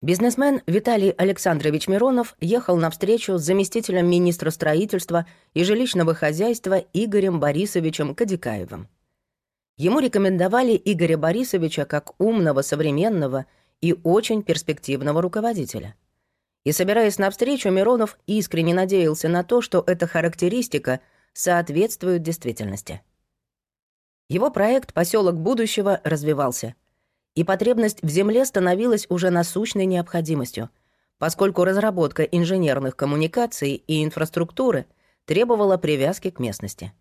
Бизнесмен Виталий Александрович Миронов ехал на встречу с заместителем министра строительства и жилищного хозяйства Игорем Борисовичем Кадикаевым. Ему рекомендовали Игоря Борисовича как умного, современного и очень перспективного руководителя. И собираясь на встречу, Миронов искренне надеялся на то, что эта характеристика соответствует действительности. Его проект «Поселок будущего» развивался — и потребность в земле становилась уже насущной необходимостью, поскольку разработка инженерных коммуникаций и инфраструктуры требовала привязки к местности.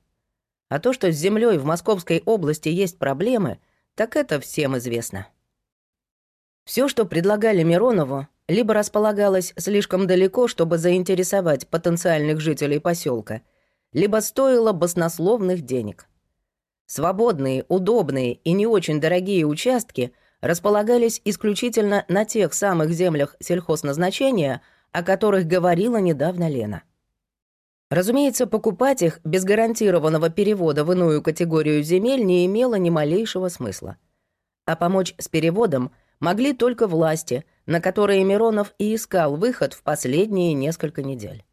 А то, что с землей в Московской области есть проблемы, так это всем известно. Все, что предлагали Миронову, либо располагалось слишком далеко, чтобы заинтересовать потенциальных жителей поселка, либо стоило баснословных денег. Свободные, удобные и не очень дорогие участки – располагались исключительно на тех самых землях сельхозназначения, о которых говорила недавно Лена. Разумеется, покупать их без гарантированного перевода в иную категорию земель не имело ни малейшего смысла. А помочь с переводом могли только власти, на которые Миронов и искал выход в последние несколько недель.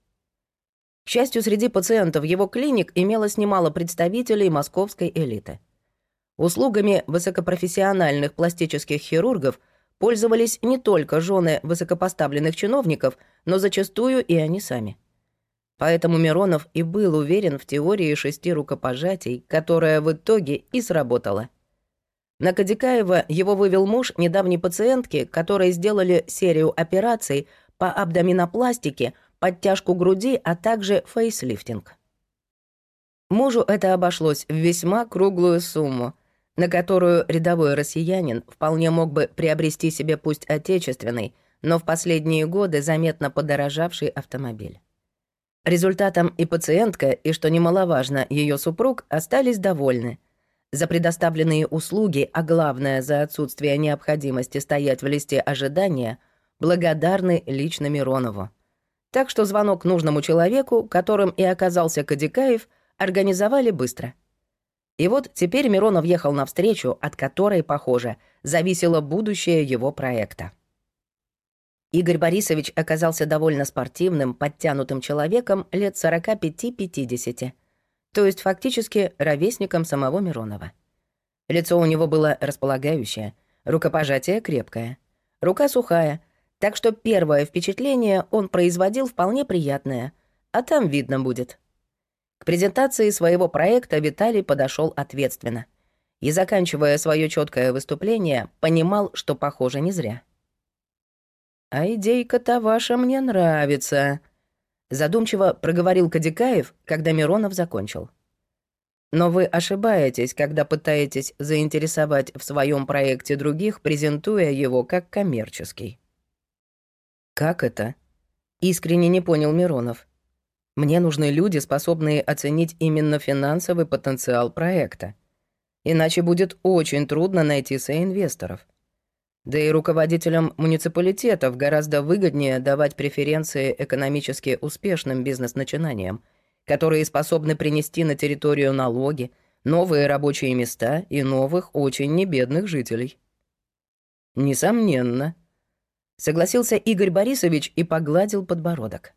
К счастью, среди пациентов его клиник имелось немало представителей московской элиты – Услугами высокопрофессиональных пластических хирургов пользовались не только жены высокопоставленных чиновников, но зачастую и они сами. Поэтому Миронов и был уверен в теории шести рукопожатий, которая в итоге и сработала. На Кадикаева его вывел муж недавней пациентки, которые сделали серию операций по абдоминопластике, подтяжку груди, а также фейслифтинг. Мужу это обошлось в весьма круглую сумму — на которую рядовой россиянин вполне мог бы приобрести себе пусть отечественный, но в последние годы заметно подорожавший автомобиль. Результатом и пациентка, и, что немаловажно, ее супруг остались довольны. За предоставленные услуги, а главное, за отсутствие необходимости стоять в листе ожидания, благодарны лично Миронову. Так что звонок нужному человеку, которым и оказался Кадикаев, организовали быстро — и вот теперь Миронов ехал навстречу, от которой, похоже, зависело будущее его проекта. Игорь Борисович оказался довольно спортивным, подтянутым человеком лет 45-50, то есть фактически ровесником самого Миронова. Лицо у него было располагающее, рукопожатие крепкое, рука сухая, так что первое впечатление он производил вполне приятное, а там видно будет — к презентации своего проекта Виталий подошел ответственно. И, заканчивая свое четкое выступление, понимал, что похоже не зря. «А идейка-то ваша мне нравится», — задумчиво проговорил Кадикаев, когда Миронов закончил. «Но вы ошибаетесь, когда пытаетесь заинтересовать в своем проекте других, презентуя его как коммерческий». «Как это?» — искренне не понял Миронов. Мне нужны люди, способные оценить именно финансовый потенциал проекта. Иначе будет очень трудно найти соинвесторов. Да и руководителям муниципалитетов гораздо выгоднее давать преференции экономически успешным бизнес-начинаниям, которые способны принести на территорию налоги, новые рабочие места и новых, очень небедных жителей. Несомненно. Согласился Игорь Борисович и погладил подбородок.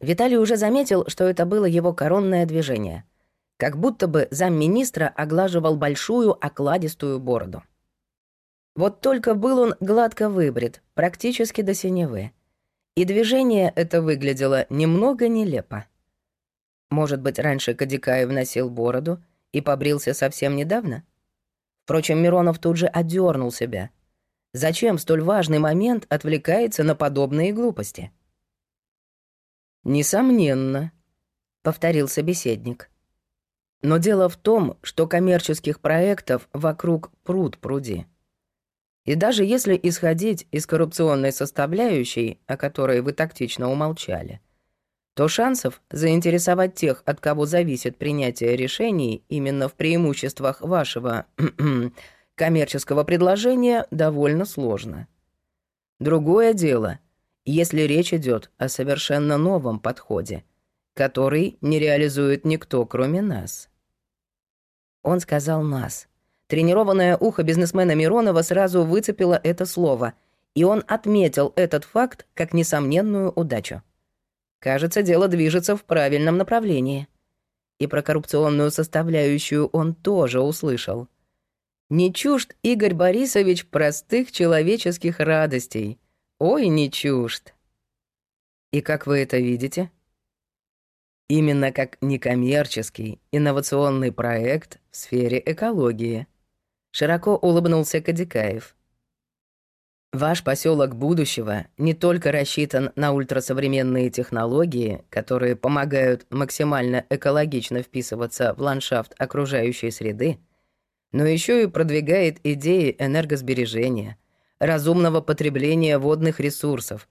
Виталий уже заметил, что это было его коронное движение. Как будто бы замминистра оглаживал большую окладистую бороду. Вот только был он гладко выбрит, практически до синевы. И движение это выглядело немного нелепо. Может быть, раньше Кадикаев носил бороду и побрился совсем недавно? Впрочем, Миронов тут же одернул себя. Зачем столь важный момент отвлекается на подобные глупости? — «Несомненно», — повторил собеседник. «Но дело в том, что коммерческих проектов вокруг пруд пруди. И даже если исходить из коррупционной составляющей, о которой вы тактично умолчали, то шансов заинтересовать тех, от кого зависит принятие решений именно в преимуществах вашего коммерческого предложения, довольно сложно. Другое дело — если речь идет о совершенно новом подходе, который не реализует никто, кроме нас. Он сказал «нас». Тренированное ухо бизнесмена Миронова сразу выцепило это слово, И он отметил этот факт как несомненную удачу. Кажется, дело движется в правильном направлении. И про коррупционную составляющую он тоже услышал. Не чужд Игорь Борисович простых человеческих радостей. Ой, не чужд. И как вы это видите? Именно как некоммерческий инновационный проект в сфере экологии. Широко улыбнулся Кадикаев. Ваш поселок будущего не только рассчитан на ультрасовременные технологии, которые помогают максимально экологично вписываться в ландшафт окружающей среды, но еще и продвигает идеи энергосбережения, разумного потребления водных ресурсов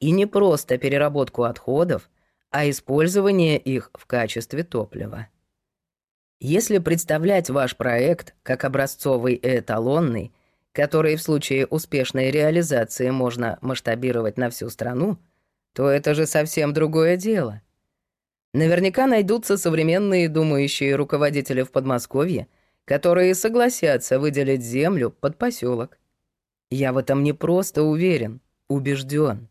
и не просто переработку отходов, а использование их в качестве топлива. Если представлять ваш проект как образцовый и эталонный – которые в случае успешной реализации можно масштабировать на всю страну, то это же совсем другое дело. Наверняка найдутся современные думающие руководители в Подмосковье, которые согласятся выделить землю под поселок. Я в этом не просто уверен, убежден.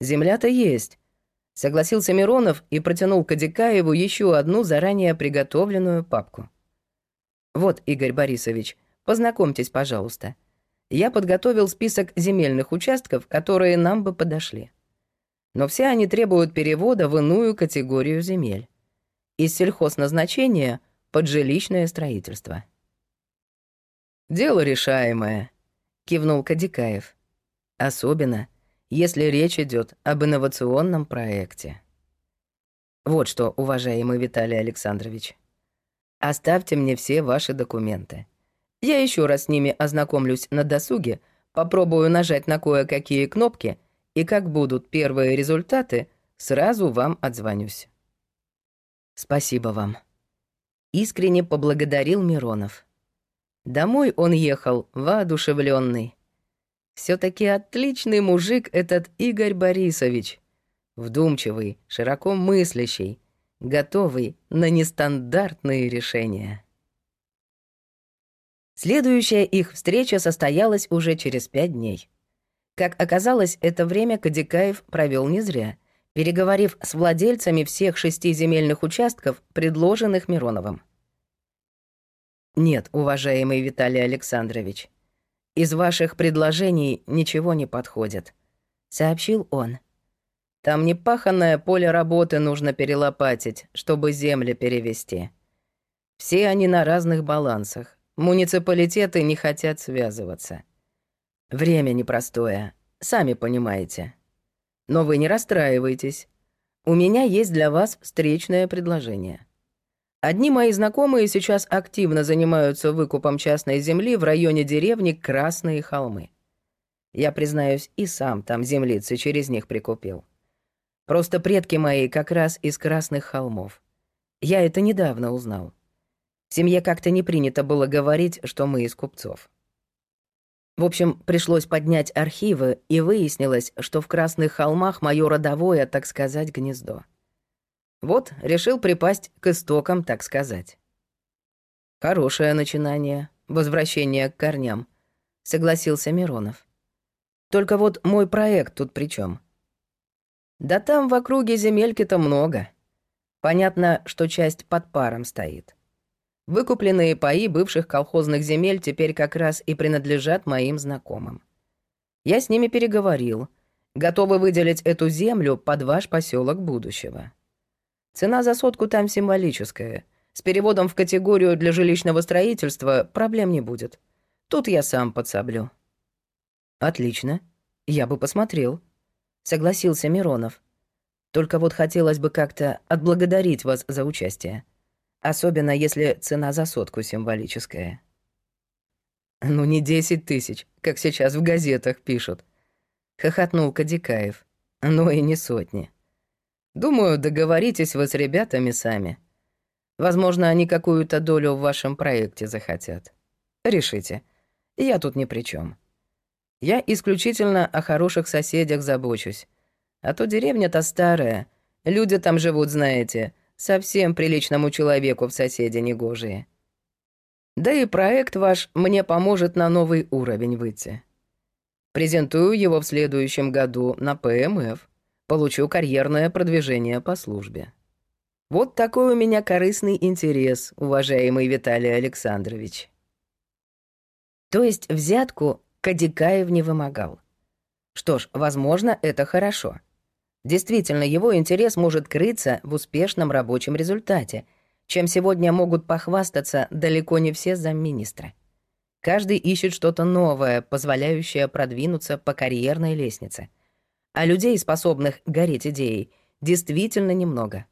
Земля-то есть, согласился Миронов и протянул Кадикаеву еще одну заранее приготовленную папку. Вот, Игорь Борисович, Познакомьтесь, пожалуйста. Я подготовил список земельных участков, которые нам бы подошли. Но все они требуют перевода в иную категорию земель. Из сельхозназначения под жилищное строительство. «Дело решаемое», — кивнул Кадикаев. «Особенно, если речь идет об инновационном проекте». «Вот что, уважаемый Виталий Александрович, оставьте мне все ваши документы. Я еще раз с ними ознакомлюсь на досуге, попробую нажать на кое-какие кнопки, и как будут первые результаты, сразу вам отзвонюсь. Спасибо вам. Искренне поблагодарил Миронов. Домой он ехал воодушевленный. все таки отличный мужик этот Игорь Борисович. Вдумчивый, широко мыслящий, готовый на нестандартные решения. Следующая их встреча состоялась уже через пять дней. Как оказалось, это время Кадикаев провел не зря, переговорив с владельцами всех шести земельных участков, предложенных Мироновым. «Нет, уважаемый Виталий Александрович, из ваших предложений ничего не подходит», — сообщил он. «Там непаханное поле работы нужно перелопатить, чтобы земли перевести. Все они на разных балансах, Муниципалитеты не хотят связываться. Время непростое, сами понимаете. Но вы не расстраивайтесь. У меня есть для вас встречное предложение. Одни мои знакомые сейчас активно занимаются выкупом частной земли в районе деревни Красные холмы. Я, признаюсь, и сам там землицы через них прикупил. Просто предки мои как раз из Красных холмов. Я это недавно узнал. В семье как-то не принято было говорить, что мы из купцов. В общем, пришлось поднять архивы, и выяснилось, что в Красных холмах моё родовое, так сказать, гнездо. Вот, решил припасть к истокам, так сказать. Хорошее начинание, возвращение к корням, согласился Миронов. Только вот мой проект тут при чем? Да там в округе земельки-то много. Понятно, что часть под паром стоит. Выкупленные паи бывших колхозных земель теперь как раз и принадлежат моим знакомым. Я с ними переговорил. Готовы выделить эту землю под ваш поселок будущего. Цена за сотку там символическая. С переводом в категорию для жилищного строительства проблем не будет. Тут я сам подсоблю. Отлично. Я бы посмотрел. Согласился Миронов. Только вот хотелось бы как-то отблагодарить вас за участие. Особенно, если цена за сотку символическая. «Ну, не десять тысяч, как сейчас в газетах пишут», — хохотнул Кадикаев. «Ну и не сотни. Думаю, договоритесь вы с ребятами сами. Возможно, они какую-то долю в вашем проекте захотят. Решите. Я тут ни при чем. Я исключительно о хороших соседях забочусь. А то деревня-то старая, люди там живут, знаете, совсем приличному человеку в соседи негожие. Да и проект ваш мне поможет на новый уровень выйти. Презентую его в следующем году на ПМФ. Получу карьерное продвижение по службе. Вот такой у меня корыстный интерес, уважаемый Виталий Александрович. То есть взятку Кадикаев не вымогал. Что ж, возможно, это хорошо. Действительно, его интерес может крыться в успешном рабочем результате, чем сегодня могут похвастаться далеко не все замминистра. Каждый ищет что-то новое, позволяющее продвинуться по карьерной лестнице. А людей, способных гореть идеей, действительно немного.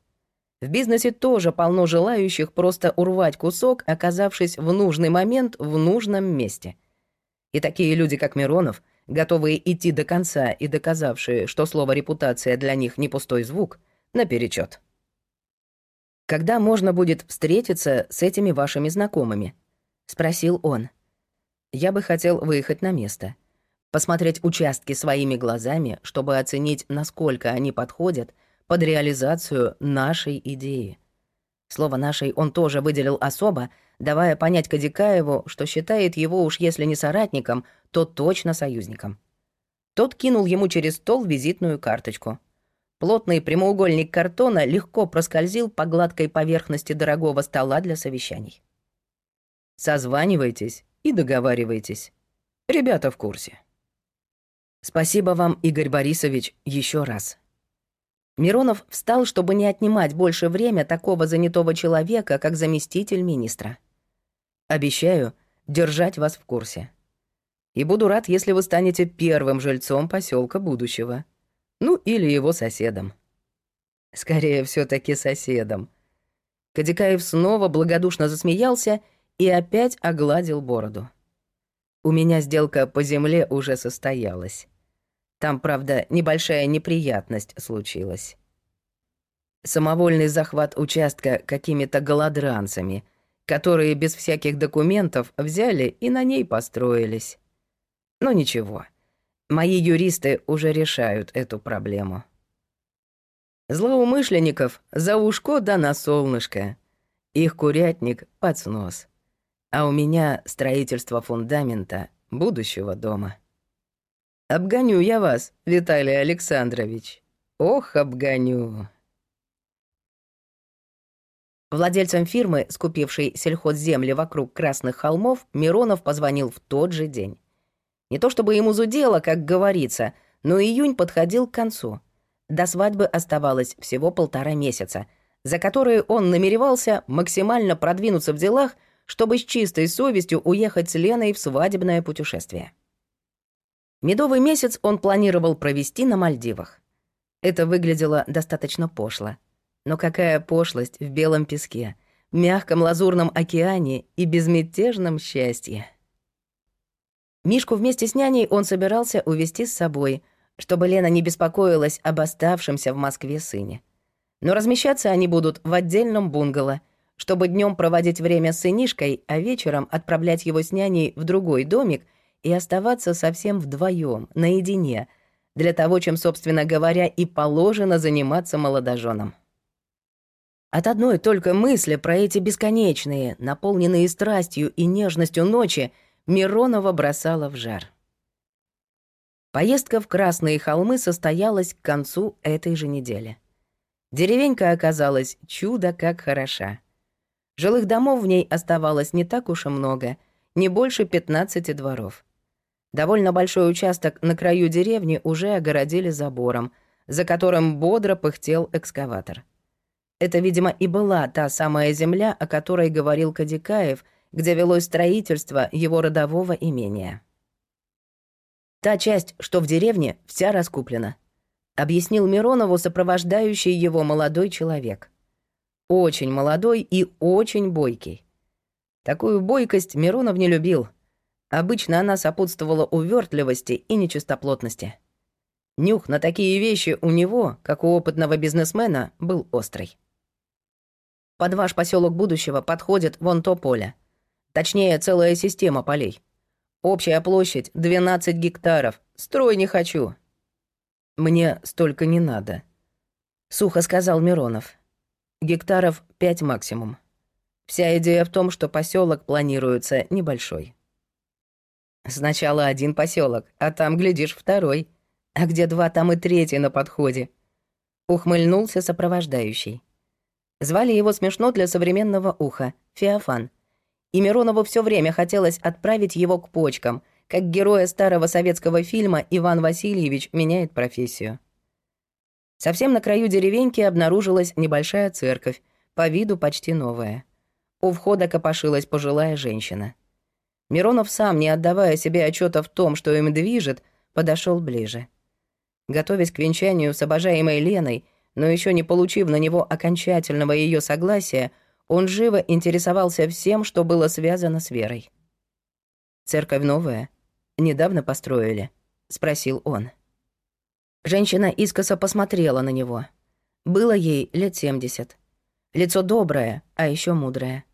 В бизнесе тоже полно желающих просто урвать кусок, оказавшись в нужный момент в нужном месте. И такие люди, как Миронов, готовые идти до конца и доказавшие, что слово «репутация» для них не пустой звук, наперечет. «Когда можно будет встретиться с этими вашими знакомыми?» — спросил он. Я бы хотел выехать на место. Посмотреть участки своими глазами, чтобы оценить, насколько они подходят под реализацию нашей идеи. Слово «нашей» он тоже выделил особо, давая понять Кадикаеву, что считает его уж если не соратником, то точно союзником. Тот кинул ему через стол визитную карточку. Плотный прямоугольник картона легко проскользил по гладкой поверхности дорогого стола для совещаний. «Созванивайтесь и договаривайтесь. Ребята в курсе. Спасибо вам, Игорь Борисович, еще раз. Миронов встал, чтобы не отнимать больше время такого занятого человека, как заместитель министра. Обещаю держать вас в курсе. И буду рад, если вы станете первым жильцом поселка будущего. Ну, или его соседом. Скорее, все таки соседом. Кадикаев снова благодушно засмеялся и опять огладил бороду. У меня сделка по земле уже состоялась. Там, правда, небольшая неприятность случилась. Самовольный захват участка какими-то голодранцами, которые без всяких документов взяли и на ней построились. Но ничего, мои юристы уже решают эту проблему. Злоумышленников за ушко да на солнышко. Их курятник под снос а у меня строительство фундамента будущего дома. Обгоню я вас, Виталий Александрович. Ох, обгоню. Владельцам фирмы, скупившей сельхозземли вокруг Красных холмов, Миронов позвонил в тот же день. Не то чтобы ему зудело, как говорится, но июнь подходил к концу. До свадьбы оставалось всего полтора месяца, за которые он намеревался максимально продвинуться в делах – чтобы с чистой совестью уехать с Леной в свадебное путешествие. Медовый месяц он планировал провести на Мальдивах. Это выглядело достаточно пошло. Но какая пошлость в белом песке, мягком лазурном океане и безмятежном счастье. Мишку вместе с няней он собирался увезти с собой, чтобы Лена не беспокоилась об оставшемся в Москве сыне. Но размещаться они будут в отдельном бунгало — чтобы днем проводить время с сынишкой, а вечером отправлять его с няней в другой домик и оставаться совсем вдвоем, наедине, для того, чем, собственно говоря, и положено заниматься молодоженам. От одной только мысли про эти бесконечные, наполненные страстью и нежностью ночи, Миронова бросала в жар. Поездка в Красные холмы состоялась к концу этой же недели. Деревенька оказалась чудо как хороша. Жилых домов в ней оставалось не так уж и много, не больше 15 дворов. Довольно большой участок на краю деревни уже огородили забором, за которым бодро пыхтел экскаватор. Это, видимо, и была та самая земля, о которой говорил Кадикаев, где велось строительство его родового имения. «Та часть, что в деревне, вся раскуплена», — объяснил Миронову сопровождающий его молодой человек. Очень молодой и очень бойкий. Такую бойкость Миронов не любил. Обычно она сопутствовала увертливости и нечистоплотности. Нюх на такие вещи у него, как у опытного бизнесмена, был острый. Под ваш поселок будущего подходит вон то поле. Точнее, целая система полей. Общая площадь 12 гектаров. Строй не хочу. Мне столько не надо, сухо сказал Миронов. Гектаров 5 максимум. Вся идея в том, что поселок планируется небольшой. Сначала один поселок, а там, глядишь, второй. А где два, там и третий на подходе. Ухмыльнулся сопровождающий. Звали его смешно для современного уха — Феофан. И Миронову все время хотелось отправить его к почкам, как героя старого советского фильма Иван Васильевич меняет профессию. Совсем на краю деревеньки обнаружилась небольшая церковь, по виду почти новая. У входа копошилась пожилая женщина. Миронов сам, не отдавая себе отчета в том, что им движет, подошел ближе. Готовясь к венчанию с обожаемой Леной, но еще не получив на него окончательного ее согласия, он живо интересовался всем, что было связано с Верой. «Церковь новая? Недавно построили?» — спросил он. Женщина искоса посмотрела на него. Было ей лет семьдесят. Лицо доброе, а еще мудрое.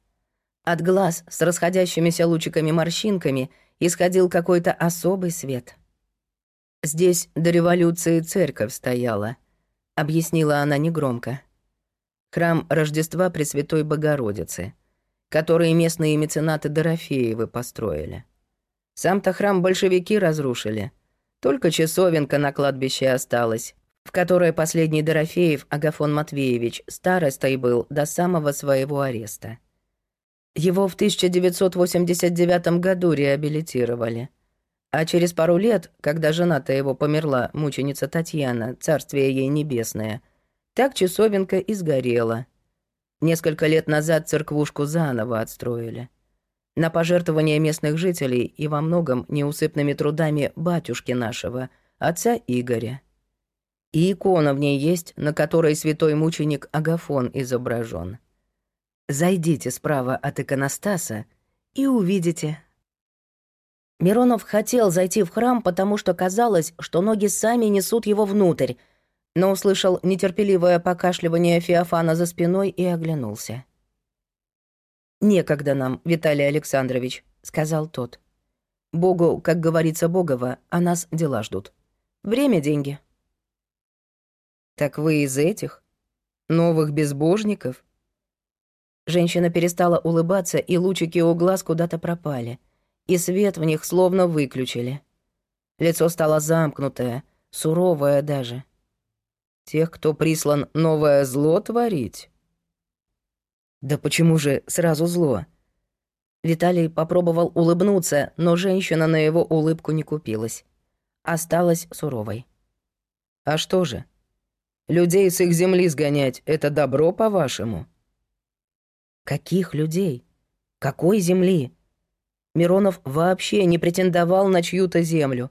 От глаз с расходящимися лучиками-морщинками исходил какой-то особый свет. «Здесь до революции церковь стояла», — объяснила она негромко. «Храм Рождества Пресвятой Богородицы, который местные меценаты Дорофеевы построили. Сам-то храм большевики разрушили. Только часовенка на кладбище осталась, в которой последний Дорофеев Агафон Матвеевич старостой был до самого своего ареста. Его в 1989 году реабилитировали. А через пару лет, когда жена-то его померла, мученица Татьяна, царствие ей небесное, так часовенка и сгорела. Несколько лет назад церквушку заново отстроили. На пожертвования местных жителей и во многом неусыпными трудами батюшки нашего, отца Игоря. И икона в ней есть, на которой святой мученик Агафон изображен. Зайдите справа от иконостаса и увидите. Миронов хотел зайти в храм, потому что казалось, что ноги сами несут его внутрь, но услышал нетерпеливое покашливание Феофана за спиной и оглянулся. «Некогда нам, Виталий Александрович», — сказал тот. «Богу, как говорится Богово, а нас дела ждут. Время — деньги». «Так вы из этих? Новых безбожников?» Женщина перестала улыбаться, и лучики у глаз куда-то пропали. И свет в них словно выключили. Лицо стало замкнутое, суровое даже. Тех, кто прислан новое зло творить? Да почему же сразу зло? Виталий попробовал улыбнуться, но женщина на его улыбку не купилась. Осталась суровой. А что же? Людей с их земли сгонять — это добро, по-вашему? Каких людей? Какой земли? Миронов вообще не претендовал на чью-то землю.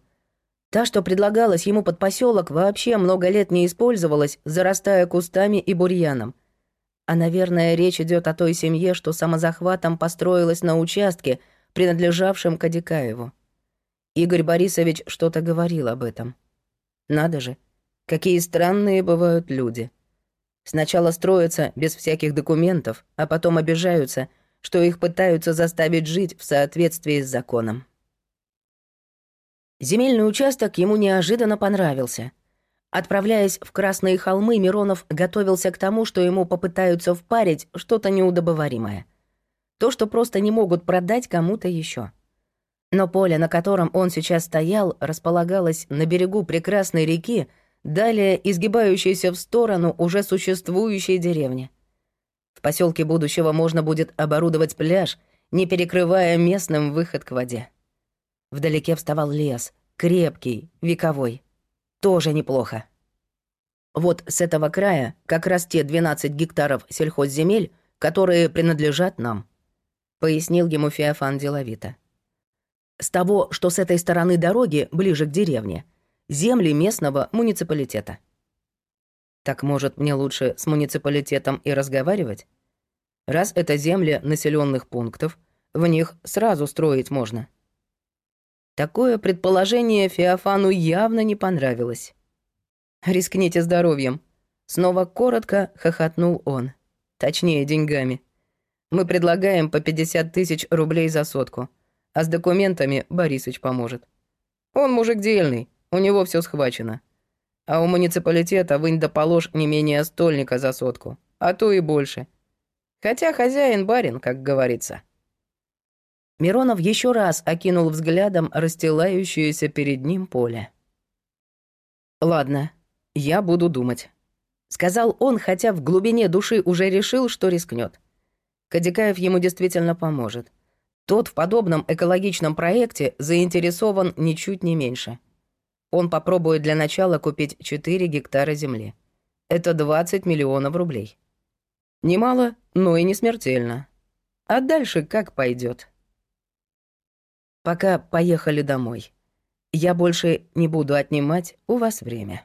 Та, что предлагалась ему под поселок, вообще много лет не использовалась, зарастая кустами и бурьяном. А, наверное, речь идет о той семье, что самозахватом построилась на участке, принадлежавшем Кадикаеву. Игорь Борисович что-то говорил об этом. Надо же, какие странные бывают люди. Сначала строятся без всяких документов, а потом обижаются, что их пытаются заставить жить в соответствии с законом. Земельный участок ему неожиданно понравился. Отправляясь в Красные холмы, Миронов готовился к тому, что ему попытаются впарить что-то неудобоваримое. То, что просто не могут продать кому-то еще. Но поле, на котором он сейчас стоял, располагалось на берегу прекрасной реки, Далее изгибающаяся в сторону уже существующей деревни. В поселке будущего можно будет оборудовать пляж, не перекрывая местным выход к воде. Вдалеке вставал лес, крепкий, вековой. Тоже неплохо. Вот с этого края как раз те 12 гектаров сельхозземель, которые принадлежат нам, пояснил ему Феофан деловито. С того, что с этой стороны дороги, ближе к деревне, земли местного муниципалитета. Так может, мне лучше с муниципалитетом и разговаривать? Раз это земли населенных пунктов, в них сразу строить можно. Такое предположение Феофану явно не понравилось. «Рискните здоровьем», — снова коротко хохотнул он. Точнее, деньгами. Мы предлагаем по 50 тысяч рублей за сотку, а с документами Борисыч поможет. Он мужик дельный, у него все схвачено. А у муниципалитета вынь да положь не менее стольника за сотку, а то и больше. Хотя хозяин барин, как говорится. Миронов еще раз окинул взглядом расстилающееся перед ним поле. «Ладно, я буду думать», — сказал он, хотя в глубине души уже решил, что рискнет. Кадикаев ему действительно поможет. Тот в подобном экологичном проекте заинтересован ничуть не меньше. Он попробует для начала купить 4 гектара земли. Это 20 миллионов рублей. Немало, но и не смертельно. А дальше как пойдет. Пока поехали домой. Я больше не буду отнимать у вас время.